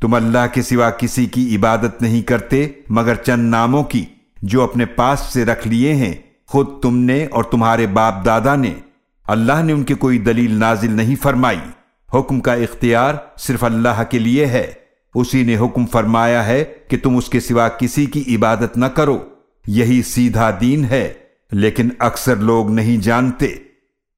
तुम अल्लाह के सिवा किसी की इबादत नहीं करते, मगर चंद नामों की, जो अपने पास से रख लिए हैं, खुद तुमने और तुम्हारे बाप दादा ने। अल्लाह ने उनकी कोई दलील नाजिल नहीं फरमाई। हुक्म का इख्तियार सिर्फ़ अल्लाह के लिए है। उसी ने हुक्म फरमाया है कि तुम उसके सिवा किसी की इबादत न करो। यही सीधा दीन है, लेकिन अक्सर लोग नहीं जानते।